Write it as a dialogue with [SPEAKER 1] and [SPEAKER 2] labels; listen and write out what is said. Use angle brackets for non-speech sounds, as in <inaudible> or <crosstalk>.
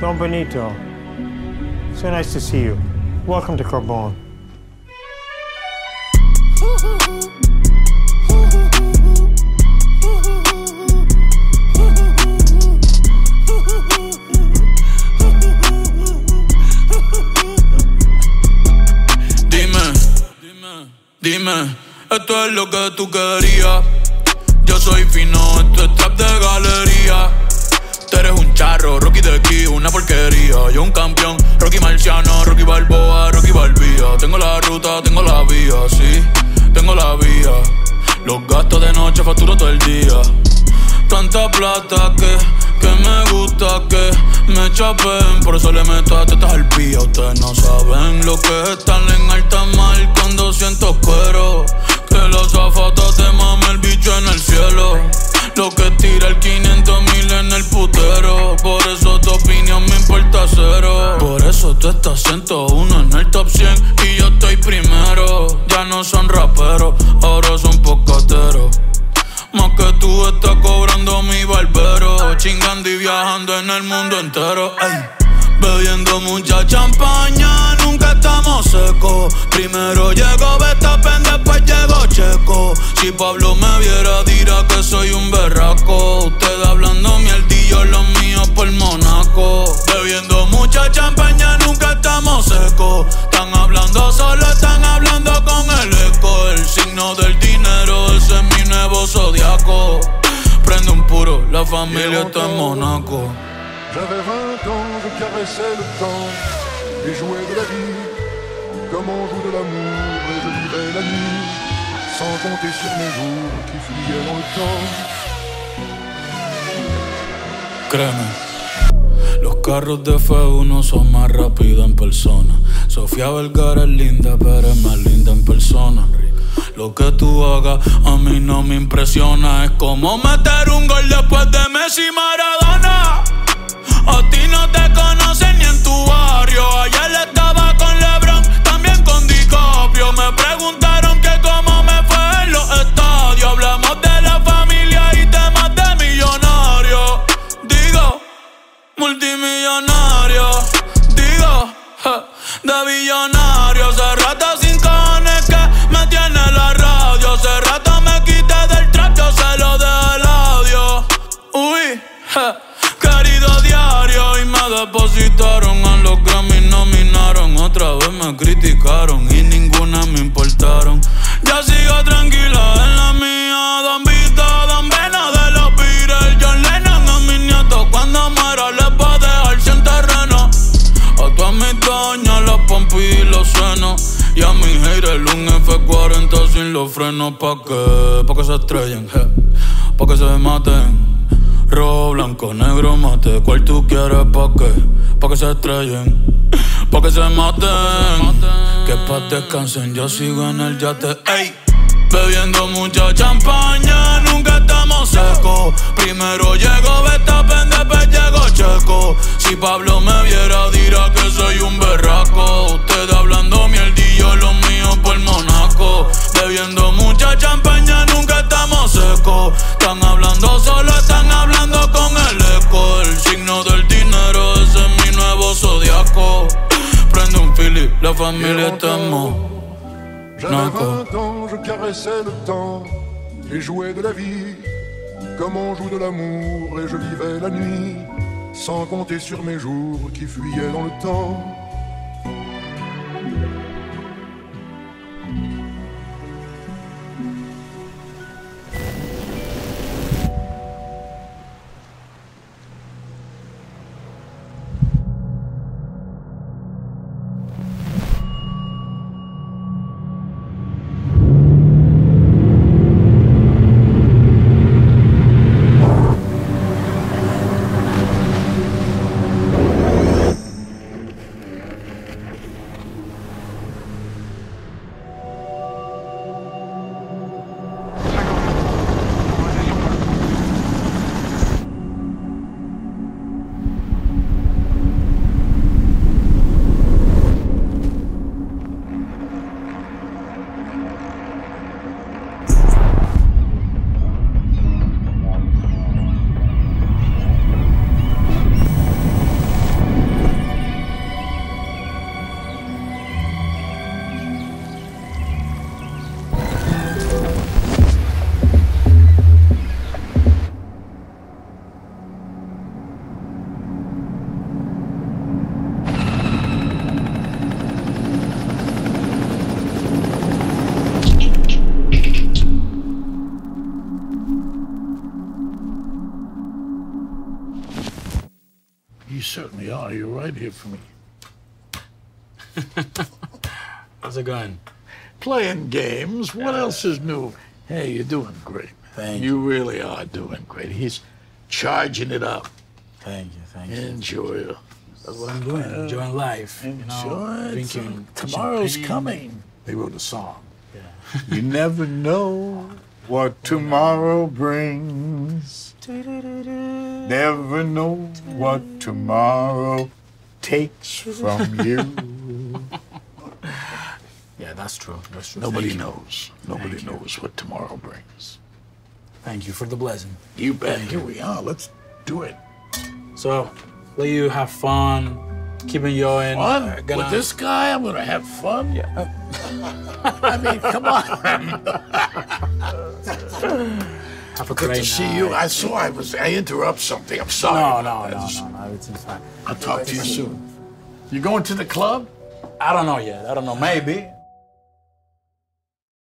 [SPEAKER 1] Don Benito. So nice to see you. Welcome to Carbon.
[SPEAKER 2] Dime, esto es lo que tú querías. Yo soy fino, esto es Rocky de aquí, una porquería. Yo un campeón, Rocky Marciano, Rocky Balboa, Rocky Balbía. Tengo la ruta, tengo la vía, sí, tengo la vía. Los gastos de noche facturo todo el día. Tanta plata que, que me gusta que me chapen. Por eso le meto a tetas al pía. Ustedes no saben lo que están en alta mar cuando siento cuero. Que los zapatos te mame el bicho en el cielo. Lo que tira el 500 tú estás 101 en el top 100 y yo estoy primero. Ya no son raperos, ahora son pocateros. Más que tú estás cobrando mi barbero. Chingando y viajando en el mundo entero. Ay. Bebiendo mucha champaña, nunca estamos secos. Primero llegó Betapen, después llegó Checo. Si Pablo me viera, dirá que soy un berraco. Usted hablando mierdillo, los míos por Monaco. Bebiendo mucha champaña, secos. Están hablando solo, están hablando con el eco. El signo del dinero, ese es mi nuevo zodiaco. Prende un puro, la familia está en Monaco.
[SPEAKER 3] J'avais 20 ans, je caressais le temps et jouais de la vie comme on joue de l'amour et je vivais la nuit sans compter sur mes jours qui fuyaient dans le temps.
[SPEAKER 2] Los carros de F1 son más rápidos en persona. Sofía Vergara es linda, pero es más linda en persona. Lo que tú hagas a mí no me impresiona. Es como meter un gol después de Messi Maradona. A ti no te multimillonario. Digo, de billonario. Hace rato sin cojones que me tiene la radio. Hace rato me quité del trap, yo se lo de audio. Uy, querido diario. Y me depositaron a los Grammy, nominaron. Otra vez me criticaron y ninguna me importaron. Ya sigo tranquila F40 sin los frenos. ¿Pa' qué? Pa' que se estrellen, je. Pa' que se maten. Rojo, blanco, negro, mate. ¿Cuál tú quieres? ¿Pa' qué? Pa' que se estrellen. Pa' que se maten. Que pa' descansen, yo sigo en el yate. Ey. Bebiendo mucha champaña, nunca estamos secos. Primero llegó Betapen, después llegó Checo. Si Pablo me viera, la familia está en Monaco.
[SPEAKER 3] J'avais 20 ans, je caressais le temps et jouais de la vie comme on joue de l'amour et je vivais la nuit sans compter sur mes jours qui fuyaient dans le temps.
[SPEAKER 4] Me are. You're right here for me. <laughs>
[SPEAKER 5] How's it going?
[SPEAKER 4] Playing games. What else is new? Hey, you're doing great.
[SPEAKER 5] Thank
[SPEAKER 4] you. You really are doing great. He's charging it up.
[SPEAKER 5] Thank you, thank you.
[SPEAKER 4] Enjoy it.
[SPEAKER 5] That's what I'm doing. Uh, Enjoying life. You know,
[SPEAKER 4] Enjoy
[SPEAKER 5] drinking.
[SPEAKER 4] Tomorrow's coming. They wrote a song. Yeah. you never know what <laughs> tomorrow brings. Never know what tomorrow takes from you. <laughs>
[SPEAKER 5] Yeah, that's true. That's true.
[SPEAKER 4] Nobody
[SPEAKER 5] Thank you.
[SPEAKER 4] knows. Nobody
[SPEAKER 5] Thank you.
[SPEAKER 4] knows what tomorrow brings.
[SPEAKER 5] Thank you for the blessing.
[SPEAKER 4] You bet. Here we are. Let's do it.
[SPEAKER 5] So, let you have fun, keeping you in.
[SPEAKER 4] Fun
[SPEAKER 5] uh, gonna-
[SPEAKER 4] with this guy. I'm gonna have fun.
[SPEAKER 5] Yeah. <laughs>
[SPEAKER 4] I mean, come on. <laughs>
[SPEAKER 5] Have a
[SPEAKER 4] Good
[SPEAKER 5] great
[SPEAKER 4] to see
[SPEAKER 5] night.
[SPEAKER 4] you. I saw I was. I interrupt something. I'm sorry.
[SPEAKER 5] No, no, no,
[SPEAKER 4] Just-
[SPEAKER 5] no, no. Everything's fine.
[SPEAKER 4] I'll talk to you soon. You going to the club?
[SPEAKER 5] I don't know yet. I don't know. Maybe.